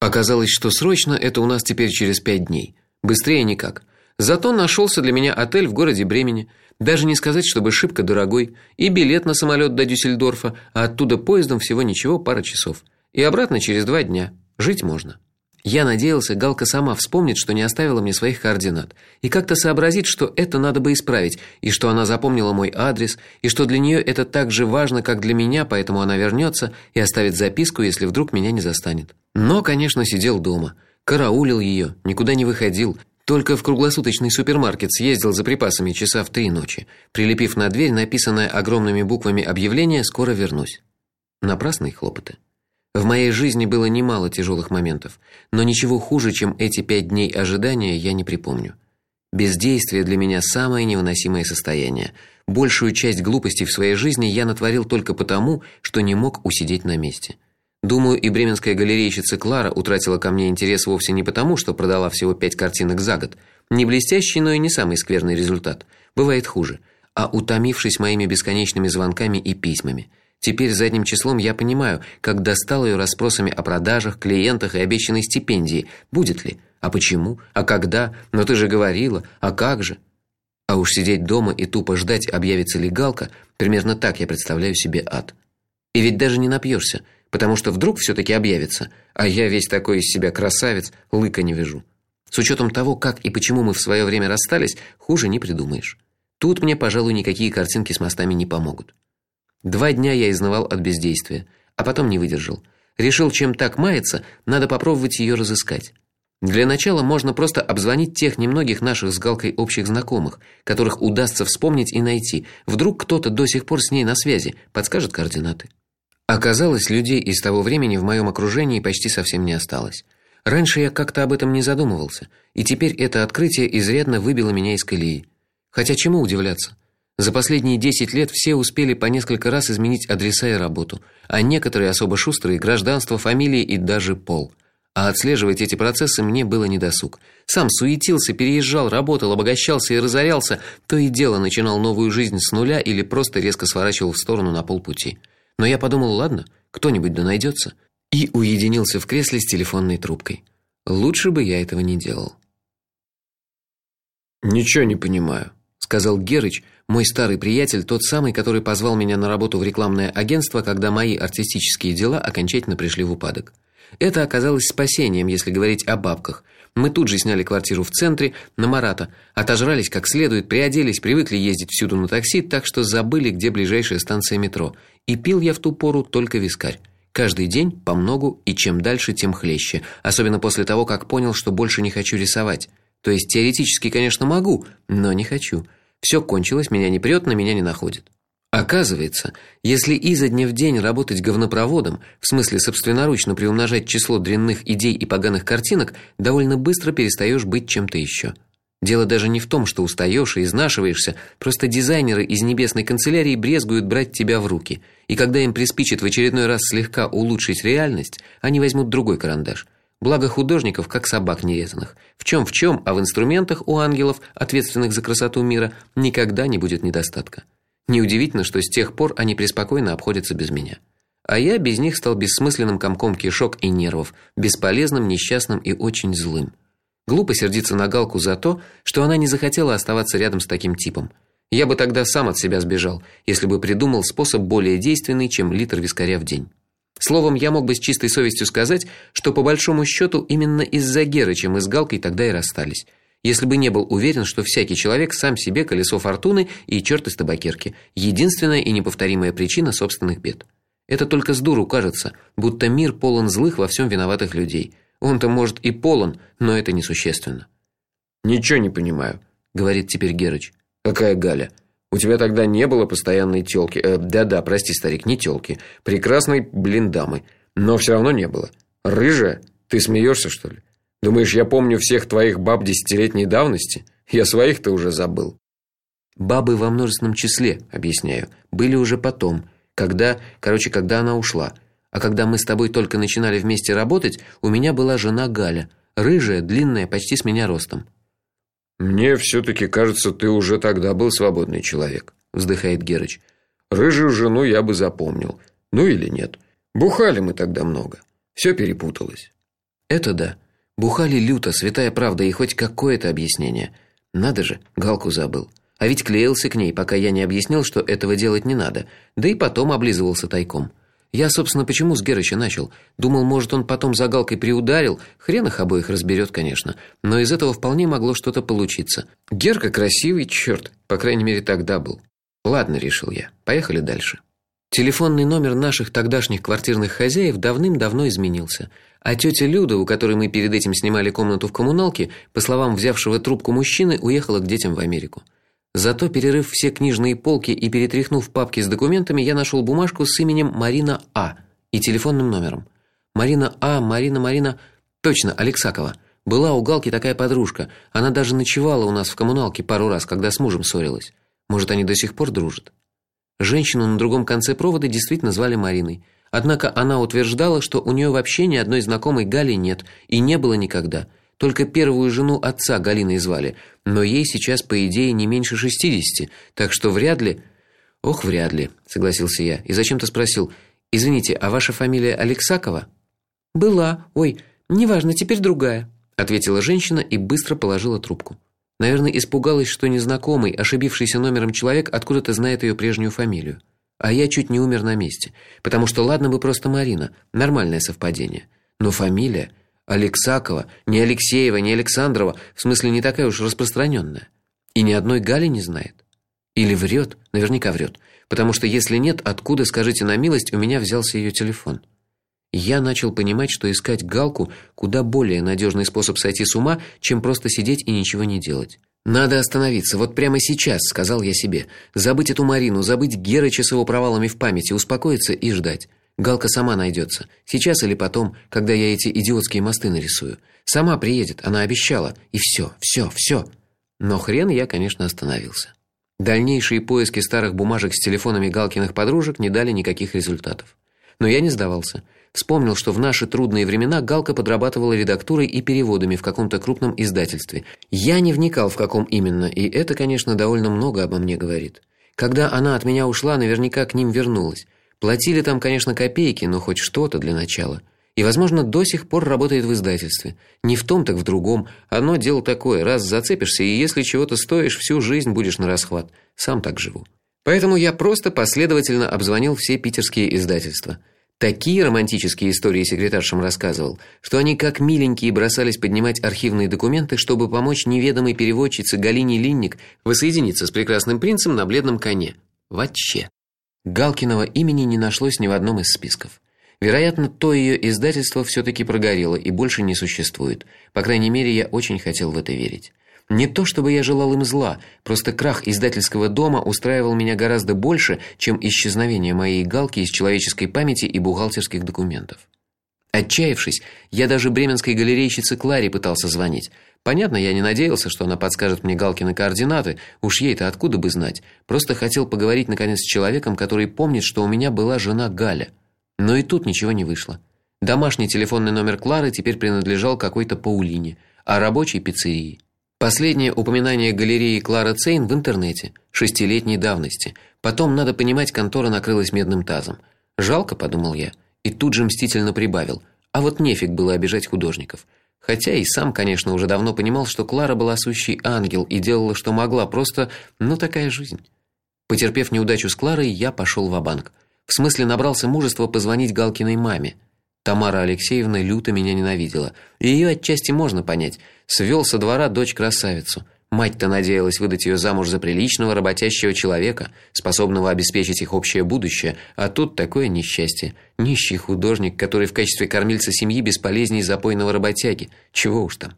Оказалось, что срочно это у нас теперь через пять дней. Быстрее никак. Зато нашелся для меня отель в городе Бремени. Даже не сказать, чтобы шибко дорогой, и билет на самолет до Дюссельдорфа, а оттуда поездом всего ничего, пара часов. И обратно через два дня. Жить можно. Я надеялся, Галка сама вспомнит, что не оставила мне своих координат, и как-то сообразит, что это надо бы исправить, и что она запомнила мой адрес, и что для нее это так же важно, как для меня, поэтому она вернется и оставит записку, если вдруг меня не застанет. Но, конечно, сидел дома, караулил ее, никуда не выходил, только в круглосуточный супермаркет съездил за припасами часа в три ночи, прилепив на дверь написанное огромными буквами объявление «Скоро вернусь». Напрасные хлопоты. В моей жизни было немало тяжелых моментов, но ничего хуже, чем эти пять дней ожидания, я не припомню. Бездействие для меня самое невыносимое состояние. Большую часть глупостей в своей жизни я натворил только потому, что не мог усидеть на месте. Думаю, и бременская галерейщица Клара утратила ко мне интерес вовсе не потому, что продала всего пять картинок за год. Не блестящий, но и не самый скверный результат. Бывает хуже. А утомившись моими бесконечными звонками и письмами. Теперь задним числом я понимаю, как достал ее расспросами о продажах, клиентах и обещанной стипендии. Будет ли? А почему? А когда? Но ты же говорила. А как же? А уж сидеть дома и тупо ждать, объявится ли галка, примерно так я представляю себе ад. И ведь даже не напьешься потому что вдруг все таки объявится, а я весь такой из себя красавец, лыка не вижу. С учетом того, как и почему мы в свое время расстались, хуже не придумаешь. Тут мне, пожалуй, никакие картинки с мостами не помогут. Два дня я изнывал от бездействия, а потом не выдержал. Решил, чем так маяться, надо попробовать ее разыскать. Для начала можно просто обзвонить тех немногих наших с Галкой общих знакомых, которых удастся вспомнить и найти. Вдруг кто-то до сих пор с ней на связи, подскажет координаты. Оказалось, людей из того времени в моем окружении почти совсем не осталось. Раньше я как-то об этом не задумывался, и теперь это открытие изрядно выбило меня из колеи. Хотя чему удивляться? За последние 10 лет все успели по несколько раз изменить адреса и работу, а некоторые особо шустрые гражданство, фамилии и даже пол. А отслеживать эти процессы мне было недосуг. Сам суетился, переезжал, работал, обогащался и разорялся, то и дело начинал новую жизнь с нуля или просто резко сворачивал в сторону на полпути. Но я подумал, ладно, кто-нибудь да найдется, и уединился в кресле с телефонной трубкой. Лучше бы я этого не делал. Ничего не понимаю, сказал Герыч, мой старый приятель, тот самый, который позвал меня на работу в рекламное агентство, когда мои артистические дела окончательно пришли в упадок. Это оказалось спасением, если говорить о бабках. Мы тут же сняли квартиру в центре, на Марата, отожрались как следует, приоделись, привыкли ездить всюду на такси, так что забыли, где ближайшая станция метро. И пил я в ту пору только вискарь. Каждый день по многу, и чем дальше, тем хлеще, особенно после того, как понял, что больше не хочу рисовать. То есть теоретически, конечно, могу, но не хочу. Все кончилось, меня не прет, на меня не находит. Оказывается, если изо дня в день работать говнопроводом, в смысле собственноручно приумножать число дрянных идей и поганых картинок, довольно быстро перестаешь быть чем-то еще. Дело даже не в том, что устаешь и изнашиваешься, просто дизайнеры из небесной канцелярии брезгуют брать тебя в руки. И когда им приспичит в очередной раз слегка улучшить реальность, они возьмут другой карандаш. Благо художников, как собак нерезанных. В чем в чем, а в инструментах у ангелов, ответственных за красоту мира, никогда не будет недостатка. Неудивительно, что с тех пор они преспокойно обходятся без меня. А я без них стал бессмысленным комком кишок и нервов, бесполезным, несчастным и очень злым. Глупо сердиться на Галку за то, что она не захотела оставаться рядом с таким типом. Я бы тогда сам от себя сбежал, если бы придумал способ более действенный, чем литр вискаря в день. Словом, я мог бы с чистой совестью сказать, что по большому счету именно из-за Герыча мы с Галкой тогда и расстались если бы не был уверен, что всякий человек сам себе колесо фортуны и черт из табакерки, единственная и неповторимая причина собственных бед. Это только с дуру кажется, будто мир полон злых во всем виноватых людей. Он-то может и полон, но это несущественно. Ничего не понимаю, говорит теперь Герыч. Какая Галя? У тебя тогда не было постоянной тёлки. Э, да-да, прости, старик, не тёлки, прекрасной, блин, дамы, но все равно не было. Рыжая? Ты смеешься, что ли? Думаешь, я помню всех твоих баб десятилетней давности? Я своих-то уже забыл. Бабы во множественном числе, объясняю, были уже потом, когда, короче, когда она ушла. А когда мы с тобой только начинали вместе работать, у меня была жена Галя, рыжая, длинная, почти с меня ростом. Мне все таки кажется, ты уже тогда был свободный человек, вздыхает Герыч. Рыжую жену я бы запомнил. Ну или нет. Бухали мы тогда много. Все перепуталось. Это да. Бухали люто, святая правда и хоть какое-то объяснение. Надо же, галку забыл. А ведь клеился к ней, пока я не объяснил, что этого делать не надо. Да и потом облизывался тайком. Я, собственно, почему с Герыча начал? Думал, может, он потом за галкой приударил, хрен их обоих разберет, конечно, но из этого вполне могло что-то получиться. Герка красивый черт, по крайней мере, тогда был. Ладно, решил я. Поехали дальше. Телефонный номер наших тогдашних квартирных хозяев давным-давно изменился. А тетя Люда, у которой мы перед этим снимали комнату в коммуналке, по словам взявшего трубку мужчины, уехала к детям в Америку. Зато перерыв все книжные полки и перетряхнув папки с документами, я нашел бумажку с именем Марина А и телефонным номером. Марина А, Марина, Марина, точно, Алексакова. Была у Галки такая подружка. Она даже ночевала у нас в коммуналке пару раз, когда с мужем ссорилась. Может, они до сих пор дружат. Женщину на другом конце провода действительно звали Мариной. Однако она утверждала, что у нее вообще ни одной знакомой Гали нет и не было никогда. Только первую жену отца Галиной звали, но ей сейчас по идее не меньше шестидесяти, так что вряд ли. Ох, вряд ли, согласился я и зачем-то спросил: "Извините, а ваша фамилия Алексакова?" "Была. Ой, неважно, теперь другая", ответила женщина и быстро положила трубку. Наверное, испугалась, что незнакомый, ошибившийся номером человек откуда-то знает ее прежнюю фамилию. А я чуть не умер на месте, потому что ладно бы просто Марина, нормальное совпадение, но фамилия Алексакова, не Алексеева, не Александрова, в смысле не такая уж распространенная. И ни одной Гали не знает. Или врет, наверняка врет, потому что если нет, откуда, скажите на милость, у меня взялся ее телефон. Я начал понимать, что искать Галку куда более надежный способ сойти с ума, чем просто сидеть и ничего не делать. Надо остановиться, вот прямо сейчас, сказал я себе. Забыть эту Марину, забыть Герыча с его провалами в памяти, успокоиться и ждать. Галка сама найдется. Сейчас или потом, когда я эти идиотские мосты нарисую. Сама приедет, она обещала. И все, все, все. Но хрен я, конечно, остановился. Дальнейшие поиски старых бумажек с телефонами Галкиных подружек не дали никаких результатов. Но я не сдавался. Вспомнил, что в наши трудные времена Галка подрабатывала редактурой и переводами в каком-то крупном издательстве. Я не вникал в каком именно, и это, конечно, довольно много обо мне говорит. Когда она от меня ушла, наверняка к ним вернулась. Платили там, конечно, копейки, но хоть что-то для начала. И, возможно, до сих пор работает в издательстве. Не в том, так в другом. Одно дело такое: раз зацепишься, и если чего-то стоишь, всю жизнь будешь на расхват. Сам так живу. Поэтому я просто последовательно обзвонил все питерские издательства. Такие романтические истории секретаршам рассказывал, что они как миленькие бросались поднимать архивные документы, чтобы помочь неведомой переводчице Галине Линник воссоединиться с прекрасным принцем на бледном коне. Вообще. Галкиного имени не нашлось ни в одном из списков. Вероятно, то ее издательство все таки прогорело и больше не существует. По крайней мере, я очень хотел в это верить. Не то чтобы я желал им зла, просто крах издательского дома устраивал меня гораздо больше, чем исчезновение моей галки из человеческой памяти и бухгалтерских документов. Отчаявшись, я даже бременской галерейщице Кларе пытался звонить. Понятно, я не надеялся, что она подскажет мне Галкины координаты, уж ей-то откуда бы знать. Просто хотел поговорить наконец с человеком, который помнит, что у меня была жена Галя. Но и тут ничего не вышло. Домашний телефонный номер Клары теперь принадлежал какой-то Паулине, а рабочей пиццерии. Последнее упоминание галереи Клара Цейн в интернете, шестилетней давности. Потом, надо понимать, контора накрылась медным тазом. Жалко, подумал я, и тут же мстительно прибавил: а вот нефиг было обижать художников. Хотя и сам, конечно, уже давно понимал, что Клара была сущий ангел и делала, что могла, просто, ну такая жизнь. Потерпев неудачу с Кларой, я пошел в банк В смысле, набрался мужества позвонить Галкиной маме. Тамара Алексеевна люто меня ненавидела. И ее отчасти можно понять. Свел со двора дочь красавицу. Мать-то надеялась выдать ее замуж за приличного работящего человека, способного обеспечить их общее будущее, а тут такое несчастье. Нищий художник, который в качестве кормильца семьи бесполезней запойного работяги. Чего уж там.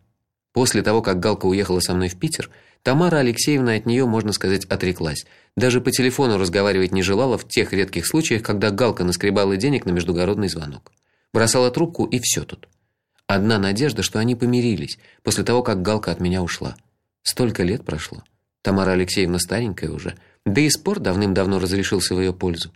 После того, как Галка уехала со мной в Питер, Тамара Алексеевна от нее, можно сказать, отреклась. Даже по телефону разговаривать не желала в тех редких случаях, когда Галка наскребала денег на междугородный звонок. Бросала трубку и все тут. Одна надежда, что они помирились после того, как Галка от меня ушла. Столько лет прошло. Тамара Алексеевна старенькая уже, да и спор давным-давно разрешился в ее пользу.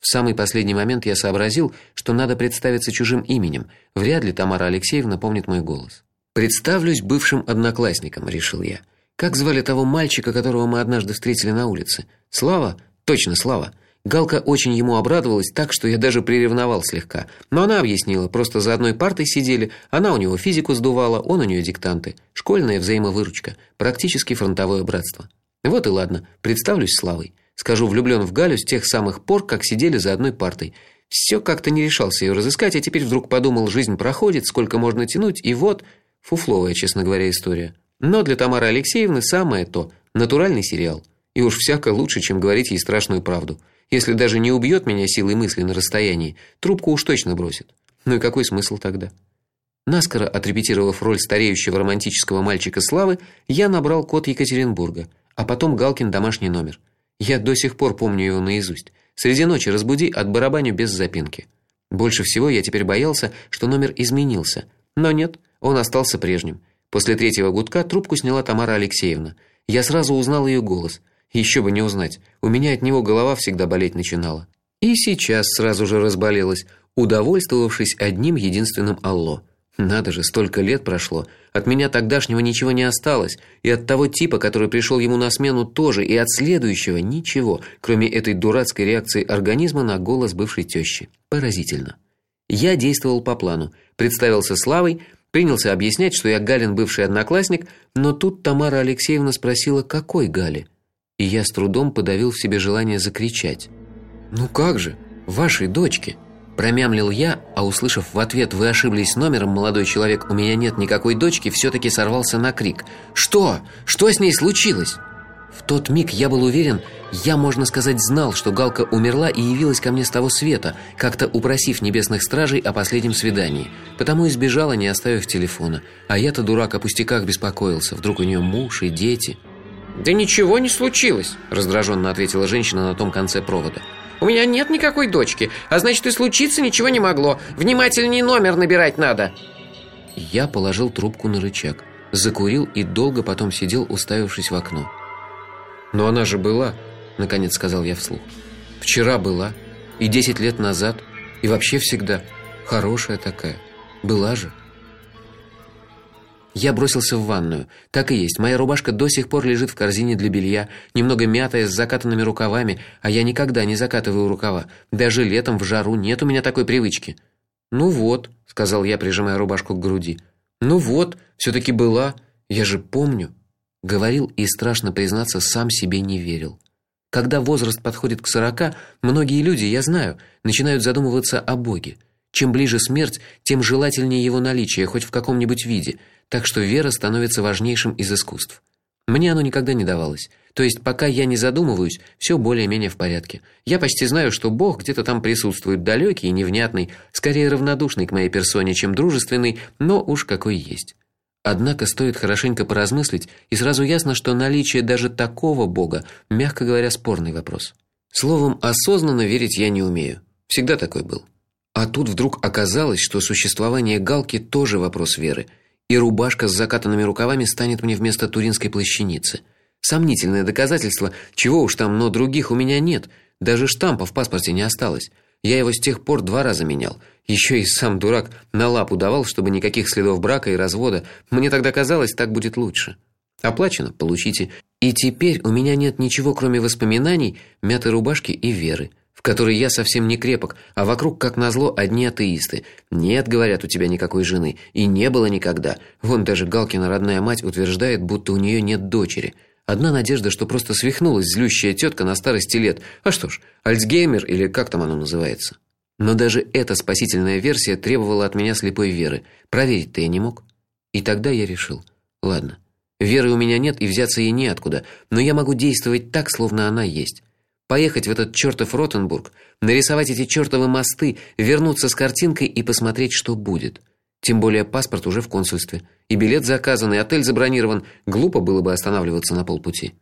В самый последний момент я сообразил, что надо представиться чужим именем. Вряд ли Тамара Алексеевна помнит мой голос. Представлюсь бывшим одноклассником, решил я. Как звали того мальчика, которого мы однажды встретили на улице? Слава? Точно, Слава. Галка очень ему обрадовалась, так что я даже приревновал слегка. Но она объяснила, просто за одной партой сидели, она у него физику сдувала, он у нее диктанты. Школьная взаимовыручка, практически фронтовое братство. Вот и ладно, представлюсь Славой. Скажу, влюблён в Галю с тех самых пор, как сидели за одной партой. Всё как-то не решался её разыскать, а теперь вдруг подумал, жизнь проходит, сколько можно тянуть, и вот фуфловая, честно говоря, история. Но для Тамары Алексеевны самое то натуральный сериал. И уж всяко лучше, чем говорить ей страшную правду. Если даже не убьет меня силой мысли на расстоянии, трубку уж точно бросит. Ну и какой смысл тогда? Наскоро отрепетировав роль стареющего романтического мальчика Славы, я набрал код Екатеринбурга, а потом Галкин домашний номер. Я до сих пор помню его наизусть. Среди ночи разбуди от барабаню без запинки. Больше всего я теперь боялся, что номер изменился. Но нет, он остался прежним. После третьего гудка трубку сняла Тамара Алексеевна. Я сразу узнал ее голос. Еще бы не узнать. У меня от него голова всегда болеть начинала. И сейчас сразу же разболелась, удовольствовавшись одним единственным алло. Надо же, столько лет прошло. От меня тогдашнего ничего не осталось, и от того типа, который пришел ему на смену, тоже, и от следующего ничего, кроме этой дурацкой реакции организма на голос бывшей тещи. Поразительно. Я действовал по плану. Представился Славой, принялся объяснять, что я Галин бывший одноклассник, но тут Тамара Алексеевна спросила: "Какой Гали?" И я с трудом подавил в себе желание закричать. "Ну как же, вашей дочке?" Промямлил я, а услышав в ответ: "Вы ошиблись номером, молодой человек, у меня нет никакой дочки", все таки сорвался на крик: "Что? Что с ней случилось?" В тот миг я был уверен, я, можно сказать, знал, что Галка умерла и явилась ко мне с того света, как-то упросив небесных стражей о последнем свидании. Потому и сбежала, не оставив телефона. А я-то дурак о пустяках беспокоился. Вдруг у нее муж и дети. Да ничего не случилось, раздраженно ответила женщина на том конце провода. У меня нет никакой дочки, а значит и случиться ничего не могло. Внимательней номер набирать надо. Я положил трубку на рычаг, закурил и долго потом сидел, уставившись в окно. Но она же была, наконец сказал я вслух. Вчера была, и десять лет назад, и вообще всегда хорошая такая. Была же. Я бросился в ванную. Так и есть. Моя рубашка до сих пор лежит в корзине для белья, немного мятая с закатанными рукавами, а я никогда не закатываю рукава. Даже летом в жару нет у меня такой привычки. Ну вот, сказал я, прижимая рубашку к груди. Ну вот, все таки была. Я же помню, говорил и страшно признаться, сам себе не верил. Когда возраст подходит к сорока, многие люди, я знаю, начинают задумываться о Боге. Чем ближе смерть, тем желательнее его наличие хоть в каком-нибудь виде так что вера становится важнейшим из искусств. Мне оно никогда не давалось. То есть пока я не задумываюсь, все более-менее в порядке. Я почти знаю, что Бог где-то там присутствует, далекий и невнятный, скорее равнодушный к моей персоне, чем дружественный, но уж какой есть. Однако стоит хорошенько поразмыслить, и сразу ясно, что наличие даже такого Бога, мягко говоря, спорный вопрос. Словом, осознанно верить я не умею. Всегда такой был. А тут вдруг оказалось, что существование галки тоже вопрос веры и рубашка с закатанными рукавами станет мне вместо туринской плащаницы. Сомнительное доказательство, чего уж там, но других у меня нет. Даже штампа в паспорте не осталось. Я его с тех пор два раза менял. Еще и сам дурак на лапу давал, чтобы никаких следов брака и развода. Мне тогда казалось, так будет лучше. Оплачено, получите. И теперь у меня нет ничего, кроме воспоминаний, мятой рубашки и веры в которой я совсем не крепок, а вокруг, как назло, одни атеисты. Нет, говорят, у тебя никакой жены, и не было никогда. Вон даже Галкина родная мать утверждает, будто у нее нет дочери. Одна надежда, что просто свихнулась злющая тетка на старости лет. А что ж, Альцгеймер или как там оно называется? Но даже эта спасительная версия требовала от меня слепой веры. Проверить-то я не мог. И тогда я решил: ладно, веры у меня нет и взяться ей неоткуда, но я могу действовать так, словно она есть. Поехать в этот чертов Ротенбург, нарисовать эти чертовы мосты, вернуться с картинкой и посмотреть, что будет. Тем более паспорт уже в консульстве, и билет заказан, и отель забронирован. Глупо было бы останавливаться на полпути.